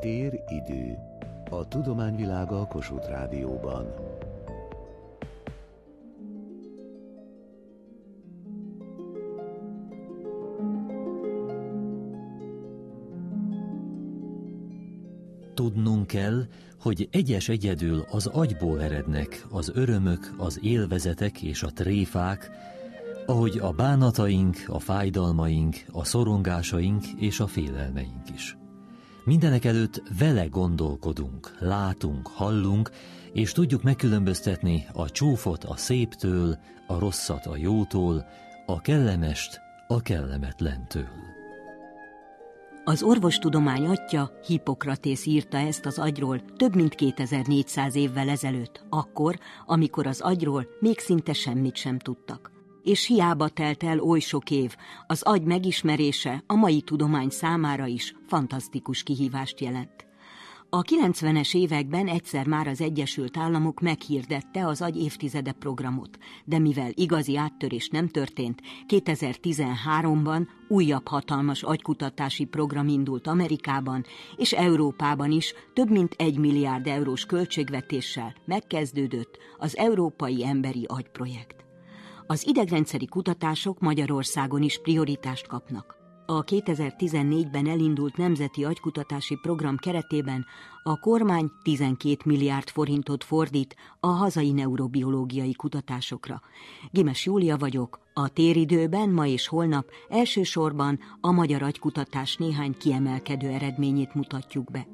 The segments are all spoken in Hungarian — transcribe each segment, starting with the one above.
Tér-idő. A tudományvilága a Kossuth Rádióban. Tudnunk kell, hogy egyes egyedül az agyból erednek az örömök, az élvezetek és a tréfák, ahogy a bánataink, a fájdalmaink, a szorongásaink és a félelmeink is. Mindenek előtt vele gondolkodunk, látunk, hallunk, és tudjuk megkülönböztetni a csúfot a széptől, a rosszat a jótól, a kellemest a kellemetlentől. Az orvostudomány atya Hippokratész írta ezt az agyról több mint 2400 évvel ezelőtt, akkor, amikor az agyról még szinte semmit sem tudtak és hiába telt el oly sok év, az agy megismerése a mai tudomány számára is fantasztikus kihívást jelent. A 90-es években egyszer már az Egyesült Államok meghirdette az agy évtizede programot, de mivel igazi áttörés nem történt, 2013-ban újabb hatalmas agykutatási program indult Amerikában és Európában is több mint egy milliárd eurós költségvetéssel megkezdődött az Európai Emberi Agyprojekt. Az idegrendszeri kutatások Magyarországon is prioritást kapnak. A 2014-ben elindult Nemzeti Agykutatási Program keretében a kormány 12 milliárd forintot fordít a hazai neurobiológiai kutatásokra. Gimes Júlia vagyok, a téridőben ma és holnap elsősorban a magyar agykutatás néhány kiemelkedő eredményét mutatjuk be.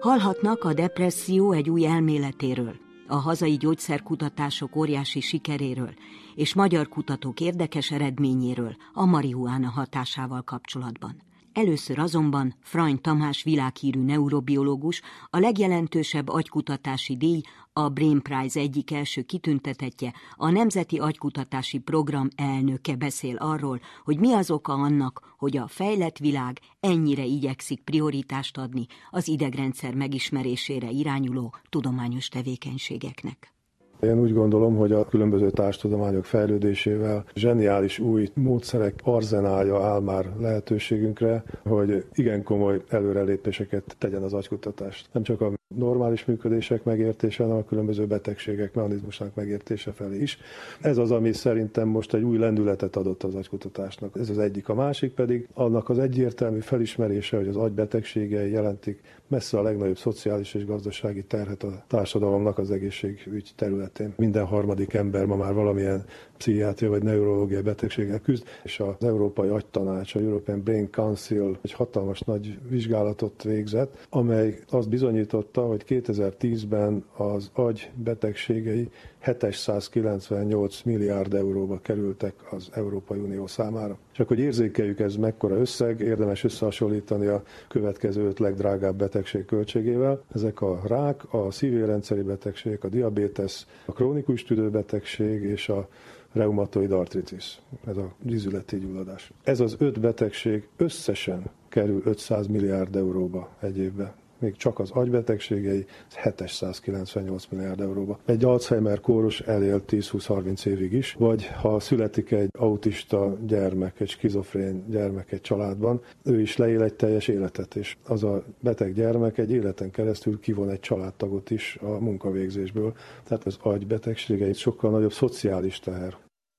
Hallhatnak a depresszió egy új elméletéről a hazai gyógyszerkutatások óriási sikeréről és magyar kutatók érdekes eredményéről a marihuána hatásával kapcsolatban. Először azonban Frany Tamás világhírű neurobiológus, a legjelentősebb agykutatási díj, a Brain Prize egyik első kitüntetetje, a Nemzeti Agykutatási Program elnöke beszél arról, hogy mi az oka annak, hogy a fejlett világ ennyire igyekszik prioritást adni az idegrendszer megismerésére irányuló tudományos tevékenységeknek. Én úgy gondolom, hogy a különböző társadalmányok fejlődésével zseniális új módszerek arzenálja áll már lehetőségünkre, hogy igen komoly előrelépéseket tegyen az agykutatás. Nem csak a normális működések megértése, hanem a különböző betegségek mechanizmusnak megértése felé is. Ez az, ami szerintem most egy új lendületet adott az agykutatásnak. Ez az egyik. A másik pedig annak az egyértelmű felismerése, hogy az agybetegségei jelentik messze a legnagyobb szociális és gazdasági terhet a társadalomnak az egészségügy területén. Minden harmadik ember ma már valamilyen pszichiátria vagy neurológiai betegséggel küzd, és az Európai Agytanács, a European Brain Council egy hatalmas nagy vizsgálatot végzett, amely azt bizonyította, hogy 2010-ben az agy betegségei 798 milliárd euróba kerültek az Európai Unió számára. Csak hogy érzékeljük ez mekkora összeg, érdemes összehasonlítani a következő öt legdrágább betegség költségével. Ezek a rák, a szívérendszeri betegség, a diabétesz, a krónikus tüdőbetegség és a reumatoid artritis, ez a rizületi gyulladás. Ez az öt betegség összesen kerül 500 milliárd euróba egy évben még csak az agybetegségei 798 milliárd euróba. Egy Alzheimer kórus elél 10-20-30 évig is, vagy ha születik egy autista gyermek, egy skizofrén gyermek egy családban, ő is leél egy teljes életet, és az a beteg gyermek egy életen keresztül kivon egy családtagot is a munkavégzésből. Tehát az agybetegségei sokkal nagyobb szociális teher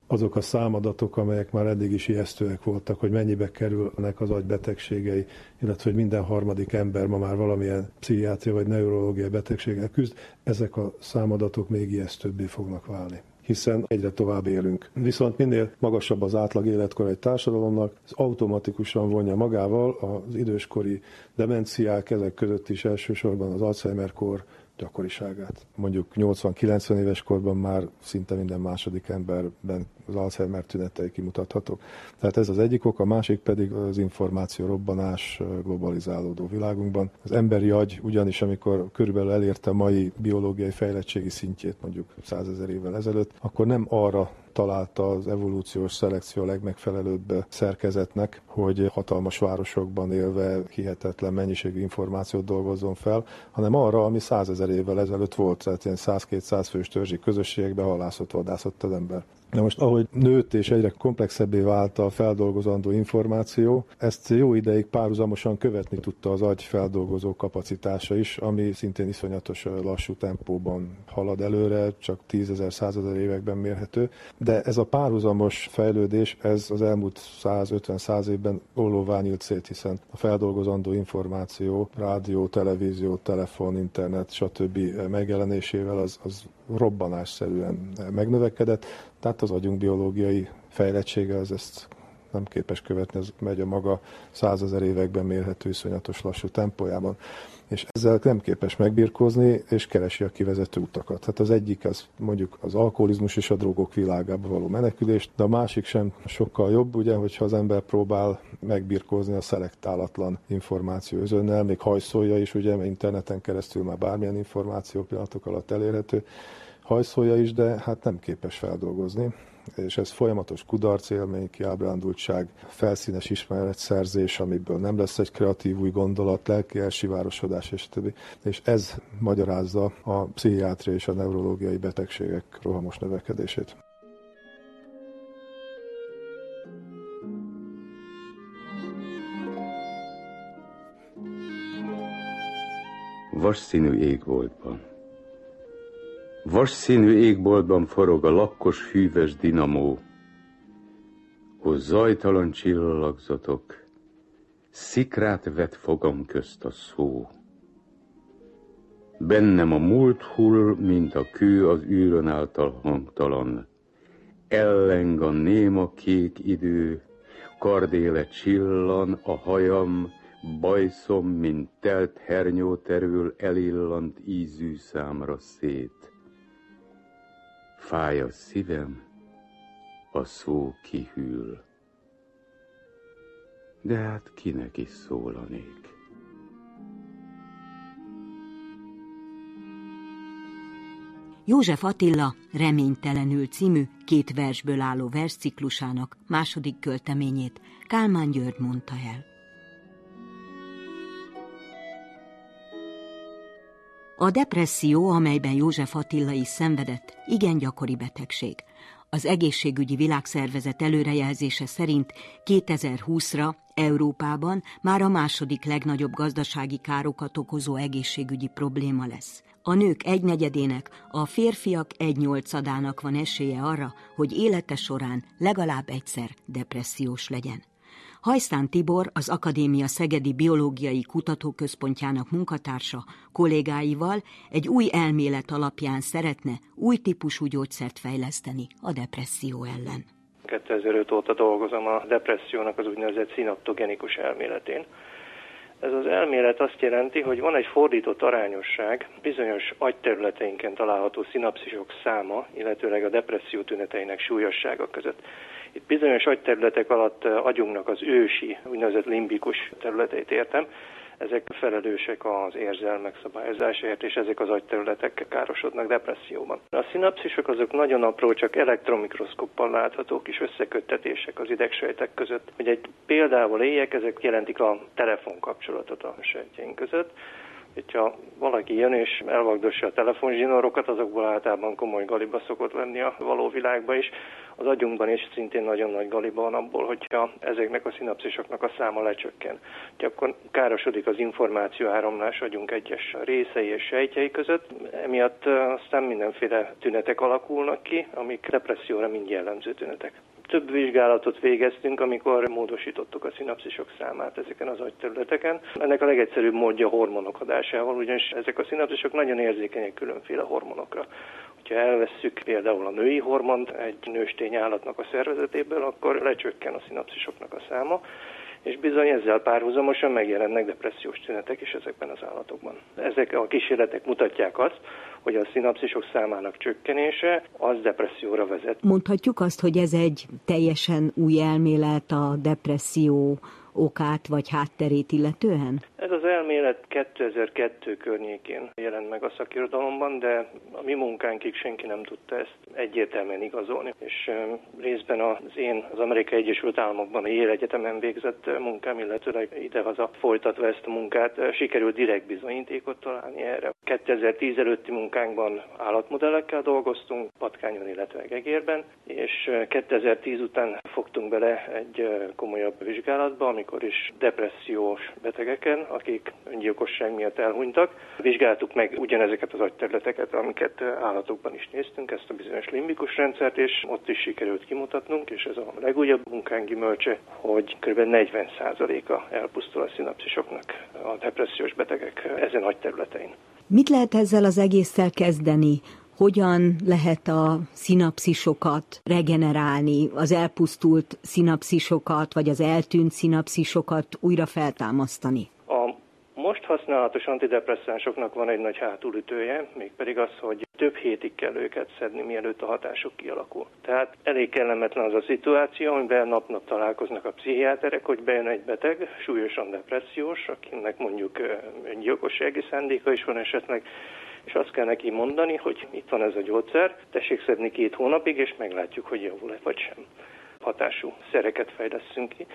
azok a számadatok, amelyek már eddig is ijesztőek voltak, hogy mennyibe kerülnek az agybetegségei, illetve hogy minden harmadik ember ma már valamilyen pszichiátria vagy neurológiai betegséggel küzd, ezek a számadatok még ijesztőbbé fognak válni hiszen egyre tovább élünk. Viszont minél magasabb az átlag életkor egy társadalomnak, ez automatikusan vonja magával az időskori demenciák, ezek között is elsősorban az Alzheimer-kor, gyakoriságát. Mondjuk 80-90 éves korban már szinte minden második emberben az Alzheimer tünetei kimutathatók. Tehát ez az egyik ok, a másik pedig az információ robbanás globalizálódó világunkban. Az emberi agy ugyanis, amikor körülbelül elérte a mai biológiai fejlettségi szintjét, mondjuk 100 ezer évvel ezelőtt, akkor nem arra találta az evolúciós szelekció a legmegfelelőbb szerkezetnek, hogy hatalmas városokban élve hihetetlen mennyiségű információt dolgozzon fel, hanem arra, ami százezer évvel ezelőtt volt, tehát ilyen 100-200 fős törzsi közösségekben halászott, vadászott az ember. Na most, ahogy nőtt és egyre komplexebbé vált a feldolgozandó információ, ezt jó ideig párhuzamosan követni tudta az agy feldolgozó kapacitása is, ami szintén iszonyatos lassú tempóban halad előre, csak tízezer, százezer években mérhető. De ez a párhuzamos fejlődés, ez az elmúlt 150-100 évben ollóvá nyílt szét, hiszen a feldolgozandó információ, rádió, televízió, telefon, internet, stb. megjelenésével az, az robbanásszerűen megnövekedett, tehát az agyunk biológiai fejlettsége az ezt nem képes követni, ez megy a maga százezer években mérhető iszonyatos lassú tempójában. És ezzel nem képes megbirkózni, és keresi a kivezető utakat. Hát az egyik az mondjuk az alkoholizmus és a drogok világába való menekülés, de a másik sem sokkal jobb, ugye, hogyha az ember próbál megbirkózni a szelektálatlan információ özönnel, még hajszolja is, ugye, mert interneten keresztül már bármilyen információ pillanatok alatt elérhető, hajszolja is, de hát nem képes feldolgozni és ez folyamatos kudarc élmény, kiábrándultság, felszínes ismeretszerzés, amiből nem lesz egy kreatív új gondolat, lelki elsivárosodás, és többi. És ez magyarázza a pszichiátria és a neurológiai betegségek rohamos növekedését. Vasszínű égboltban Vasszínű égboltban forog a lakkos hűves dinamó, hol zajtalan csillagzatok, szikrát vet fogam közt a szó. Bennem a múlt hull, mint a kő az űrön által hangtalan. Elleng a néma kék idő, kardéle csillan a hajam, bajszom, mint telt hernyó terül elillant ízű számra szét. Fáj a szívem, a szó kihűl. De hát kinek is szólanék? József Attila Reménytelenül című két versből álló versciklusának második költeményét Kálmán György mondta el. A depresszió, amelyben József Attila is szenvedett, igen gyakori betegség. Az egészségügyi világszervezet előrejelzése szerint 2020-ra Európában már a második legnagyobb gazdasági károkat okozó egészségügyi probléma lesz. A nők egynegyedének, a férfiak egynyolcadának van esélye arra, hogy élete során legalább egyszer depressziós legyen. Hajszán Tibor, az Akadémia Szegedi Biológiai Kutatóközpontjának munkatársa kollégáival egy új elmélet alapján szeretne új típusú gyógyszert fejleszteni a depresszió ellen. 2005 óta dolgozom a depressziónak az úgynevezett szinaptogenikus elméletén. Ez az elmélet azt jelenti, hogy van egy fordított arányosság bizonyos agyterületeinken található szinapszisok száma, illetőleg a depresszió tüneteinek súlyossága között. Itt bizonyos agyterületek alatt agyunknak az ősi, úgynevezett limbikus területeit értem, ezek felelősek az érzelmek szabályozásáért, és ezek az agyterületek károsodnak depresszióban. A szinapszisok azok nagyon apró, csak elektromikroszkoppal láthatók kis összeköttetések az idegsejtek között. Hogy egy példával éljek, ezek jelentik a telefonkapcsolatot a sejtjeink között hogyha valaki jön és elvagdossa a telefonzsinorokat, azokból általában komoly galiba szokott lenni a való világban is. Az agyunkban is szintén nagyon nagy galiba van abból, hogyha ezeknek a szinapszisoknak a száma lecsökken. Hogy akkor károsodik az információ áramlás agyunk egyes részei és sejtjei között, emiatt aztán mindenféle tünetek alakulnak ki, amik depresszióra mind jellemző tünetek több vizsgálatot végeztünk, amikor módosítottuk a szinapszisok számát ezeken az agyterületeken. Ennek a legegyszerűbb módja hormonok adásával, ugyanis ezek a szinapszisok nagyon érzékenyek különféle hormonokra. Ha elvesszük például a női hormont egy nőstény állatnak a szervezetéből, akkor lecsökken a szinapszisoknak a száma, és bizony ezzel párhuzamosan megjelennek depressziós tünetek is ezekben az állatokban. Ezek a kísérletek mutatják azt, hogy a szinapszisok számának csökkenése az depresszióra vezet. Mondhatjuk azt, hogy ez egy teljesen új elmélet a depresszió okát vagy hátterét illetően? Ez az elmélet 2002 környékén jelent meg a szakirodalomban, de a mi munkánkig senki nem tudta ezt egyértelműen igazolni. És részben az én az Amerikai Egyesült Államokban a Yale Egyetemen végzett munkám, illetőleg idehaza folytatva ezt a munkát, sikerült direkt bizonyítékot találni erre. 2010 előtti munkánkban állatmodellekkel dolgoztunk, patkányon, illetve egérben, és 2010 után fogtunk bele egy komolyabb vizsgálatba, amikor is depressziós betegeken, akik öngyilkosság miatt elhunytak. Vizsgáltuk meg ugyanezeket az agyterületeket, amiket állatokban is néztünk, ezt a bizonyos limbikus rendszert, és ott is sikerült kimutatnunk, és ez a legújabb munkánk gyümölcse, hogy kb. 40%-a elpusztul a szinapszisoknak a depressziós betegek ezen agyterületein. Mit lehet ezzel az egésszel kezdeni? hogyan lehet a szinapszisokat regenerálni, az elpusztult szinapszisokat, vagy az eltűnt szinapszisokat újra feltámasztani? Most használatos antidepresszánsoknak van egy nagy hátulütője, mégpedig az, hogy több hétig kell őket szedni, mielőtt a hatások kialakul. Tehát elég kellemetlen az a szituáció, amiben nap-nap találkoznak a pszichiáterek, hogy bejön egy beteg, súlyosan depressziós, akinek mondjuk öngyilkossági szándéka is van esetleg, és azt kell neki mondani, hogy itt van ez a gyógyszer, tessék szedni két hónapig, és meglátjuk, hogy javul-e vagy sem. Hatású szereket fejleszünk ki,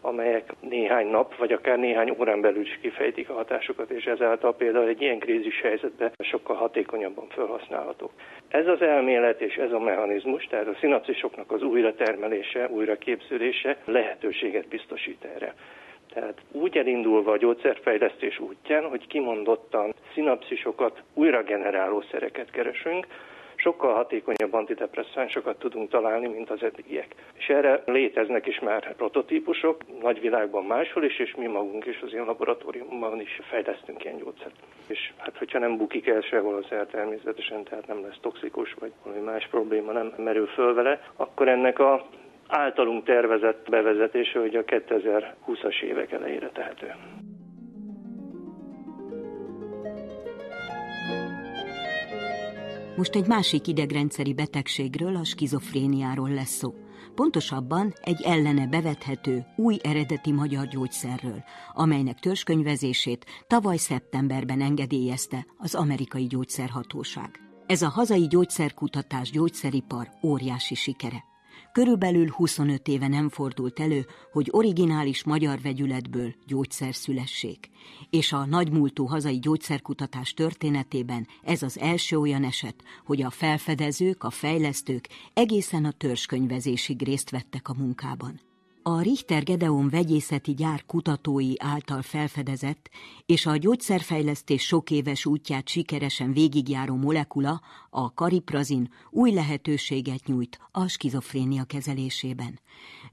amelyek néhány nap, vagy akár néhány órán belül is kifejtik a hatásokat, és ezáltal például egy ilyen krízis helyzetben sokkal hatékonyabban felhasználhatók. Ez az elmélet és ez a mechanizmus, tehát a szinapszisoknak az újratermelése, újraképződése lehetőséget biztosít erre. Tehát úgy elindulva a gyógyszerfejlesztés útján, hogy kimondottan szinapszisokat újra generáló szereket keresünk, sokkal hatékonyabb antidepresszánsokat tudunk találni, mint az eddigiek. És erre léteznek is már prototípusok, nagyvilágban máshol is, és mi magunk is az én laboratóriumban is fejlesztünk ilyen gyógyszert. És hát, hogyha nem bukik el sehol az el természetesen, tehát nem lesz toxikus, vagy valami más probléma nem merül föl vele, akkor ennek a általunk tervezett bevezetése, hogy a 2020-as évek elejére tehető. Most egy másik idegrendszeri betegségről, a skizofréniáról lesz szó. Pontosabban egy ellene bevethető, új eredeti magyar gyógyszerről, amelynek törzskönyvezését tavaly szeptemberben engedélyezte az amerikai gyógyszerhatóság. Ez a hazai gyógyszerkutatás gyógyszeripar óriási sikere. Körülbelül 25 éve nem fordult elő, hogy originális magyar vegyületből gyógyszer szülessék. És a nagymúltú hazai gyógyszerkutatás történetében ez az első olyan eset, hogy a felfedezők, a fejlesztők egészen a törzskönyvezésig részt vettek a munkában a Richter Gedeon vegyészeti gyár kutatói által felfedezett és a gyógyszerfejlesztés sok éves útját sikeresen végigjáró molekula, a kariprazin új lehetőséget nyújt a skizofrénia kezelésében.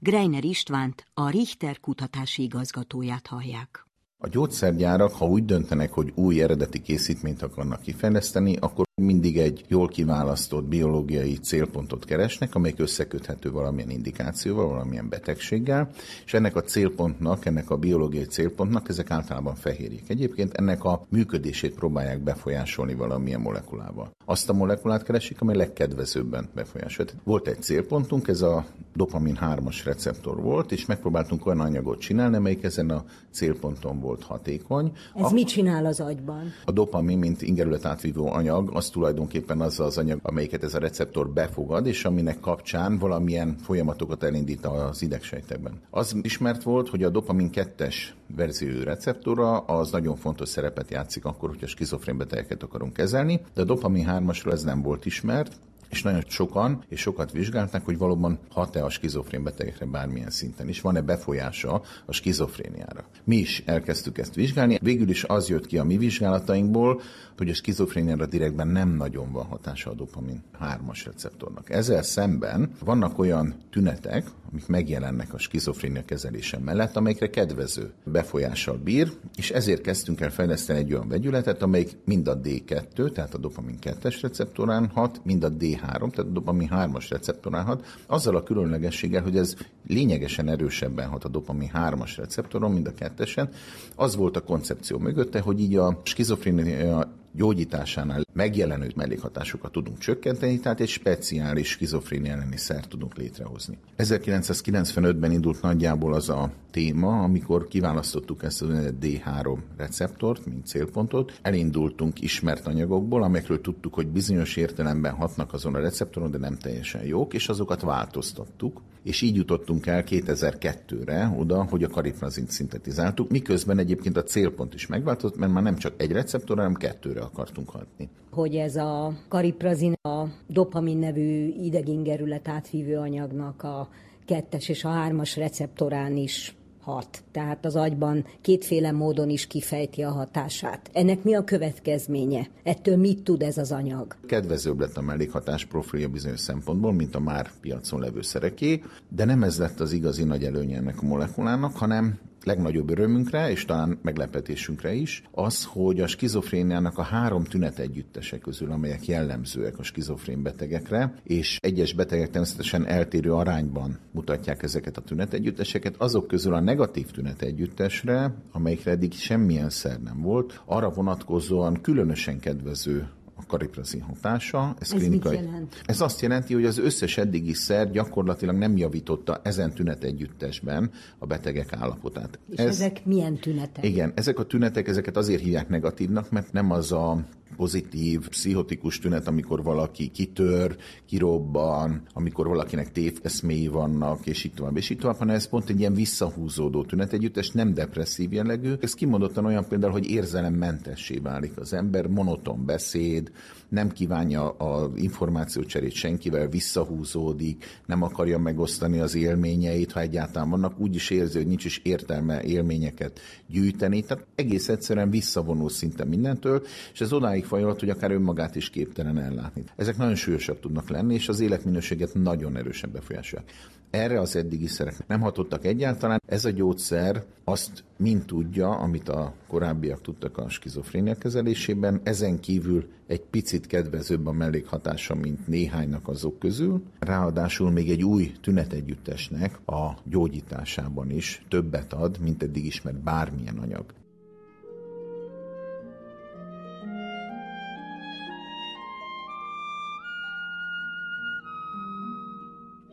Greiner Istvánt, a Richter kutatási igazgatóját hallják. A gyógyszergyárak, ha úgy döntenek, hogy új eredeti készítményt akarnak kifejleszteni, akkor mindig egy jól kiválasztott biológiai célpontot keresnek, amelyik összeköthető valamilyen indikációval, valamilyen betegséggel, és ennek a célpontnak, ennek a biológiai célpontnak ezek általában fehérjék. Egyébként ennek a működését próbálják befolyásolni valamilyen molekulával. Azt a molekulát keresik, amely legkedvezőbben befolyásolja. Volt egy célpontunk, ez a dopamin 3-as receptor volt, és megpróbáltunk olyan anyagot csinálni, amelyik ezen a célponton volt hatékony. Ez a, mit csinál az agyban? A dopamin, mint ingerület átvívó anyag, az tulajdonképpen az az anyag, amelyiket ez a receptor befogad, és aminek kapcsán valamilyen folyamatokat elindít az idegsejtekben. Az ismert volt, hogy a dopamin 2-es verzió receptora az nagyon fontos szerepet játszik akkor, hogyha skizofrén betegeket akarunk kezelni, de a dopamin 3-asról ez nem volt ismert, és nagyon sokan és sokat vizsgálták, hogy valóban hat-e a skizofrén betegekre bármilyen szinten is, van-e befolyása a skizofréniára. Mi is elkezdtük ezt vizsgálni, végül is az jött ki a mi vizsgálatainkból, hogy a skizofréniára direktben nem nagyon van hatása a dopamin 3-as receptornak. Ezzel szemben vannak olyan tünetek, amik megjelennek a skizofrénia kezelése mellett, amelyekre kedvező befolyással bír, és ezért kezdtünk el fejleszteni egy olyan vegyületet, amelyik mind a D2, tehát a dopamin 2-es receptorán hat, mind a D3, tehát dopamin 3-as receptorán azzal a különlegességgel, hogy ez lényegesen erősebben hat a dopamin 3-as receptoron, mint a kettesen. Az volt a koncepció mögötte, hogy így a skizofrénia gyógyításánál megjelenő mellékhatásokat tudunk csökkenteni, tehát egy speciális skizofrénia elleni szert tudunk létrehozni. 1995-ben indult nagyjából az a téma, amikor kiválasztottuk ezt a D3 receptort, mint célpontot. Elindultunk ismert anyagokból, amelyekről tudtuk, hogy bizonyos értelemben hatnak azon a receptoron, de nem teljesen jók, és azokat változtattuk. És így jutottunk el 2002-re oda, hogy a kariprazint szintetizáltuk, miközben egyébként a célpont is megváltozott, mert már nem csak egy receptorra, hanem kettőre akartunk hatni. Hogy ez a kariprazin a dopamin nevű idegingerület átvívő anyagnak a kettes és a hármas receptorán is hat. Tehát az agyban kétféle módon is kifejti a hatását. Ennek mi a következménye? Ettől mit tud ez az anyag? Kedvezőbb lett a mellékhatás profilja bizonyos szempontból, mint a már piacon levő szereké, de nem ez lett az igazi nagy előnye ennek a molekulának, hanem legnagyobb örömünkre, és talán meglepetésünkre is, az, hogy a skizofréniának a három tünet együttese közül, amelyek jellemzőek a skizofrén betegekre, és egyes betegek természetesen eltérő arányban mutatják ezeket a tünetegyütteseket, azok közül a negatív tünetegyüttesre, amelyikre eddig semmilyen szer nem volt, arra vonatkozóan különösen kedvező kariprazin hatása. Ez, ez klinikai... jelent? Ez azt jelenti, hogy az összes eddigi szer gyakorlatilag nem javította ezen tünet együttesben a betegek állapotát. És ez... ezek milyen tünetek? Igen, ezek a tünetek, ezeket azért hívják negatívnak, mert nem az a pozitív, pszichotikus tünet, amikor valaki kitör, kirobban, amikor valakinek téveszméi vannak, és így tovább, és így tovább, hanem ez pont egy ilyen visszahúzódó tünet együttes, nem depresszív jellegű. Ez kimondottan olyan például, hogy érzelemmentessé válik az ember, monoton beszéd, nem kívánja az információcserét senkivel, visszahúzódik, nem akarja megosztani az élményeit, ha egyáltalán vannak, úgy is érzi, hogy nincs is értelme élményeket gyűjteni, tehát egész egyszerűen visszavonul szinte mindentől, és ez odáig fajolhat, hogy akár önmagát is képtelen ellátni. Ezek nagyon súlyosak tudnak lenni, és az életminőséget nagyon erősen befolyásolják. Erre az eddigi szerek nem hatottak egyáltalán. Ez a gyógyszer azt mind tudja, amit a korábbiak tudtak a skizofrénia kezelésében, ezen kívül egy picit kedvezőbb a mellékhatása, mint néhánynak azok közül. Ráadásul még egy új tünetegyüttesnek a gyógyításában is többet ad, mint eddig ismert bármilyen anyag.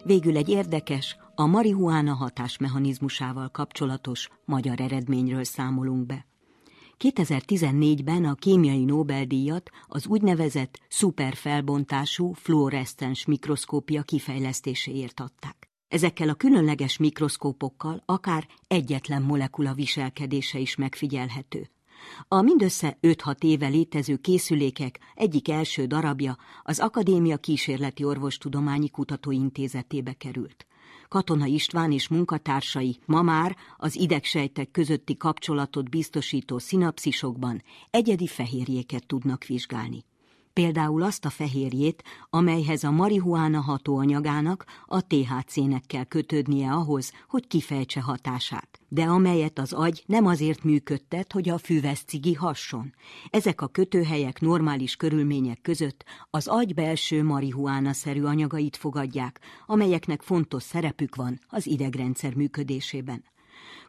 Végül egy érdekes, a marihuána hatásmechanizmusával kapcsolatos magyar eredményről számolunk be. 2014-ben a kémiai Nobel-díjat az úgynevezett szuperfelbontású fluoreszcens mikroszkópia kifejlesztéséért adták. Ezekkel a különleges mikroszkópokkal akár egyetlen molekula viselkedése is megfigyelhető. A mindössze 5-6 éve létező készülékek egyik első darabja az Akadémia Kísérleti Orvostudományi Kutatóintézetébe került. Katona István és munkatársai ma már az idegsejtek közötti kapcsolatot biztosító szinapszisokban egyedi fehérjéket tudnak vizsgálni például azt a fehérjét, amelyhez a marihuána hatóanyagának, a THC-nek kell kötődnie ahhoz, hogy kifejtse hatását, de amelyet az agy nem azért működtet, hogy a cigi hasson. Ezek a kötőhelyek normális körülmények között az agy belső marihuána-szerű anyagait fogadják, amelyeknek fontos szerepük van az idegrendszer működésében.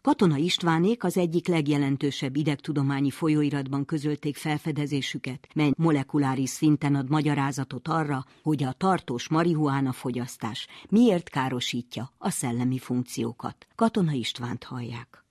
Katona Istvánék az egyik legjelentősebb idegtudományi folyóiratban közölték felfedezésüket, mely molekuláris szinten ad magyarázatot arra, hogy a tartós marihuána fogyasztás miért károsítja a szellemi funkciókat. Katona Istvánt hallják.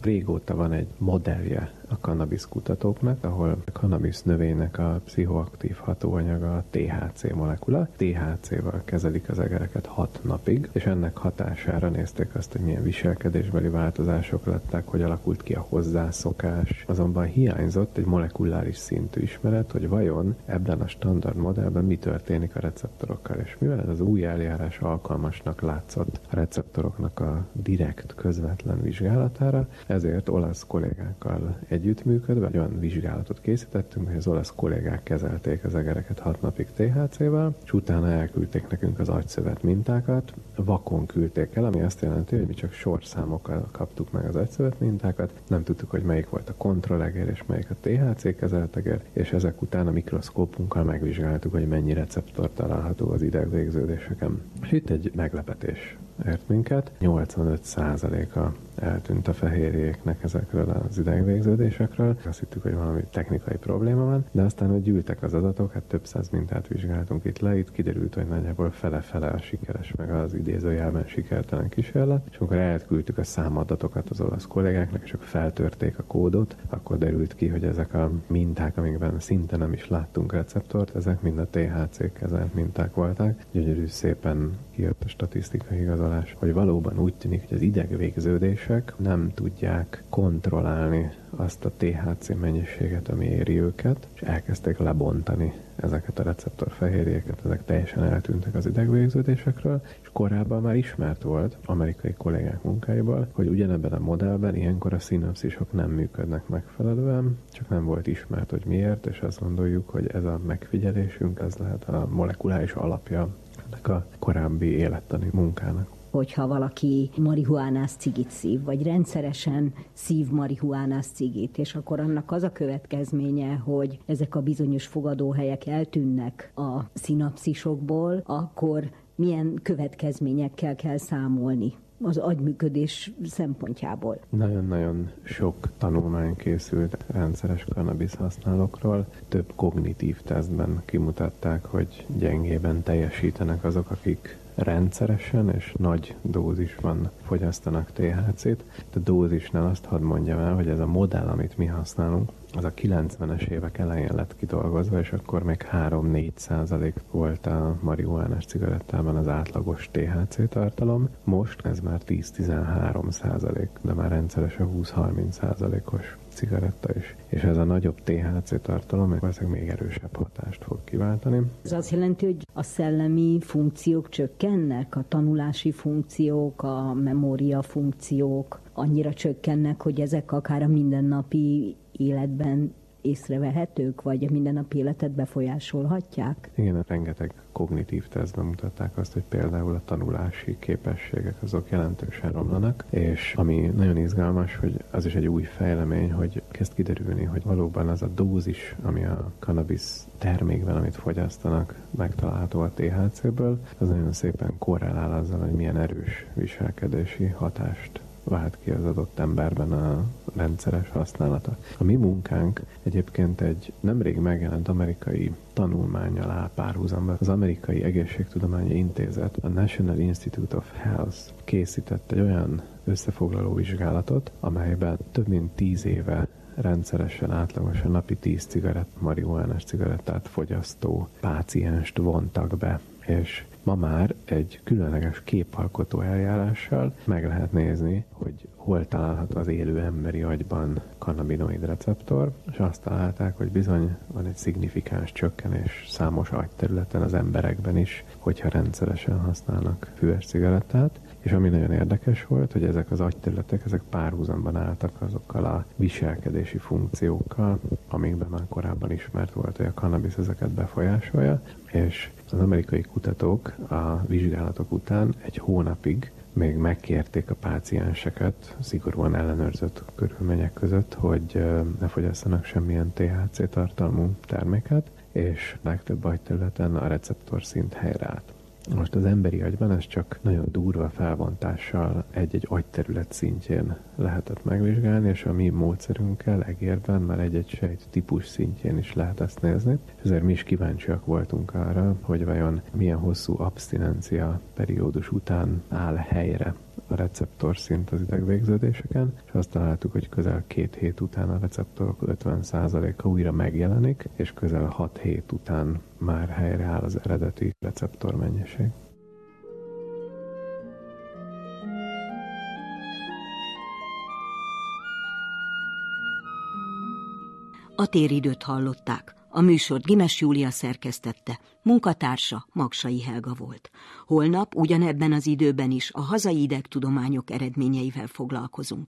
Régóta van egy modellje a cannabis kutatóknak, ahol a cannabis növénynek a pszichoaktív hatóanyaga a THC molekula. THC-vel kezelik az egereket 6 napig, és ennek hatására nézték azt, hogy milyen viselkedésbeli változások lettek, hogy alakult ki a hozzászokás. Azonban hiányzott egy molekuláris szintű ismeret, hogy vajon ebben a standard modellben mi történik a receptorokkal, és mivel ez az új eljárás alkalmasnak látszott a receptoroknak a direkt, közvetlen vizsgálatára, ezért olasz kollégákkal együttműködve egy olyan vizsgálatot készítettünk, hogy az olasz kollégák kezelték az egereket hat napig THC-vel, és utána elküldték nekünk az agyszövet mintákat, vakon küldték el, ami azt jelenti, hogy mi csak sorszámokkal kaptuk meg az agyszövet mintákat, nem tudtuk, hogy melyik volt a kontrolleger és melyik a THC kezelt eger, és ezek után a mikroszkópunkkal megvizsgáltuk, hogy mennyi receptor található az idegvégződéseken. És itt egy meglepetés ért minket. 85%-a eltűnt a fehérjéknek ezekről az idegvégződésekről. Azt hittük, hogy valami technikai probléma van, de aztán, hogy gyűltek az adatok, hát több száz mintát vizsgáltunk itt le, itt kiderült, hogy nagyjából fele-fele a sikeres, meg az idézőjelben sikertelen kísérlet, és amikor elküldtük a számadatokat az olasz kollégáknak, és akkor feltörték a kódot, akkor derült ki, hogy ezek a minták, amikben szinte nem is láttunk receptort, ezek mind a THC kezelt minták voltak. Gyönyörű szépen kijött a statisztikai igazolás, hogy valóban úgy tűnik, hogy az idegvégződések nem tudják kontrollálni azt a THC mennyiséget, ami éri őket, és elkezdték lebontani ezeket a receptorfehérjéket, ezek teljesen eltűntek az idegvégződésekről, és korábban már ismert volt amerikai kollégák munkáiból, hogy ugyanebben a modellben ilyenkor a szinapszisok nem működnek megfelelően, csak nem volt ismert, hogy miért, és azt gondoljuk, hogy ez a megfigyelésünk, ez lehet a molekuláris alapja ennek a korábbi élettani munkának hogyha valaki marihuánás cigit szív, vagy rendszeresen szív marihuánás cigit, és akkor annak az a következménye, hogy ezek a bizonyos fogadóhelyek eltűnnek a szinapszisokból, akkor milyen következményekkel kell számolni az agyműködés szempontjából. Nagyon-nagyon sok tanulmány készült rendszeres cannabis használókról. Több kognitív tesztben kimutatták, hogy gyengében teljesítenek azok, akik rendszeresen és nagy dózisban fogyasztanak THC-t. A dózisnál azt hadd mondjam el, hogy ez a modell, amit mi használunk, az a 90-es évek elején lett kidolgozva, és akkor még 3-4 százalék volt a marihuánás cigarettában az átlagos THC tartalom. Most ez már 10-13 százalék, de már rendszeresen 20-30 százalékos cigaretta is. És ez a nagyobb THC tartalom valószínűleg még erősebb hatást fog kiváltani. Ez azt jelenti, hogy a szellemi funkciók csökkennek, a tanulási funkciók, a memória funkciók annyira csökkennek, hogy ezek akár a mindennapi életben észrevehetők, vagy a mindennapi életet befolyásolhatják? Igen, rengeteg kognitív tesztben mutatták azt, hogy például a tanulási képességek azok jelentősen romlanak, és ami nagyon izgalmas, hogy az is egy új fejlemény, hogy kezd kiderülni, hogy valóban az a dózis, ami a cannabis termékben, amit fogyasztanak, megtalálható a THC-ből, az nagyon szépen korrelál azzal, hogy milyen erős viselkedési hatást vált ki az adott emberben a rendszeres használata. A mi munkánk egyébként egy nemrég megjelent amerikai tanulmányjal áll párhuzamban. Az Amerikai Egészségtudományi Intézet, a National Institute of Health készített egy olyan összefoglaló vizsgálatot, amelyben több mint tíz éve rendszeresen, átlagosan napi 10 cigarett, marihuánás cigarettát fogyasztó pácienst vontak be, és Ma már egy különleges képalkotó eljárással meg lehet nézni, hogy hol található az élő emberi agyban kannabinoid receptor, és azt találták, hogy bizony van egy szignifikáns csökkenés számos agyterületen az emberekben is, hogyha rendszeresen használnak füves cigarettát, és ami nagyon érdekes volt, hogy ezek az agyterületek, ezek párhuzamban álltak azokkal a viselkedési funkciókkal, amikben már korábban ismert volt, hogy a cannabis ezeket befolyásolja, és az amerikai kutatók a vizsgálatok után egy hónapig még megkérték a pácienseket szigorúan ellenőrzött körülmények között, hogy ne fogyasszanak semmilyen THC tartalmú terméket, és legtöbb agyterületen a receptor szint helyreállt. Most az emberi agyban ez csak nagyon durva felvontással egy-egy agyterület szintjén lehetett megvizsgálni, és a mi módszerünkkel egérben már egy-egy sejt típus szintjén is lehet ezt nézni. Ezért mi is kíváncsiak voltunk arra, hogy vajon milyen hosszú abstinencia periódus után áll helyre a receptor szint az idegvégződéseken, és azt találtuk, hogy közel két hét után a receptorok 50%-a újra megjelenik, és közel 6 hét után már helyreáll az eredeti receptor mennyiség. A téridőt hallották. A műsort Gimes Júlia szerkesztette, munkatársa Magsai Helga volt. Holnap ugyanebben az időben is a hazai idegtudományok eredményeivel foglalkozunk.